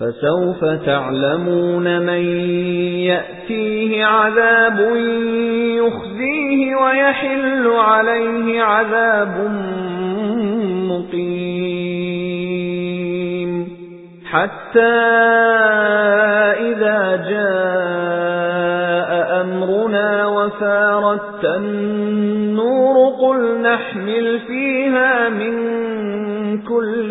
فَسَوْفَ تَعْلَمُونَ مَن يَأْتِيهِ عَذَابٌ يُخْزِيهِ وَيَحِلُّ عَلَيْهِ عَذَابٌ مُقِيمٌ. حَتَّى إِذَا جَاءَ أَمْرُنَا وَفَارَتِ النُّورُ قُلْ نَحْمِلُ فِيهَا مِن كُلٍّ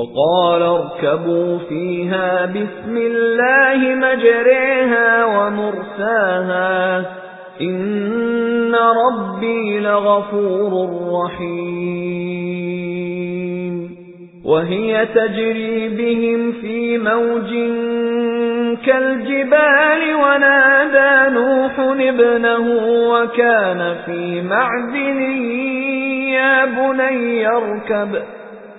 وَقَالَ ارْكَبُوا فِيهَا بِسْمِ اللَّهِ مَجْرَاهَا وَمُرْسَاهَا. إِنَّ رَبِّي لَغَفُورٌ رَّحِيمٌ. وَهِيَ تَجْرِي بِهِمْ فِي مَوْجٍ كَالْجِبَالِ وَنَادَى نُوحٌ ابْنَهُ وَكَانَ فِي مَعْزِلٍ يَا بُنَيَّ ارْكَبْ.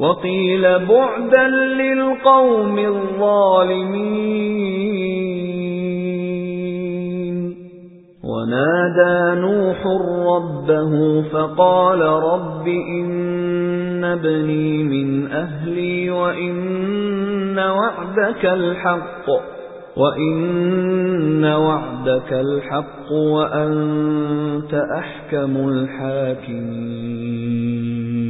وَقِيلَ بُعْدًا لِلْقَوْمِ الظَّالِمِينَ. وَنَادَى نُوحٌ رَبَّهُ فَقَالَ رَبِّ إِنَّ ابْنِي مِنْ أَهْلِي وَإِنَّ وَعْدَكَ الْحَقُّ وَإِنَّ وَعْدَكَ الْحَقُّ وَأَنْتَ أَحْكَمُ الْحَاكِمِينَ.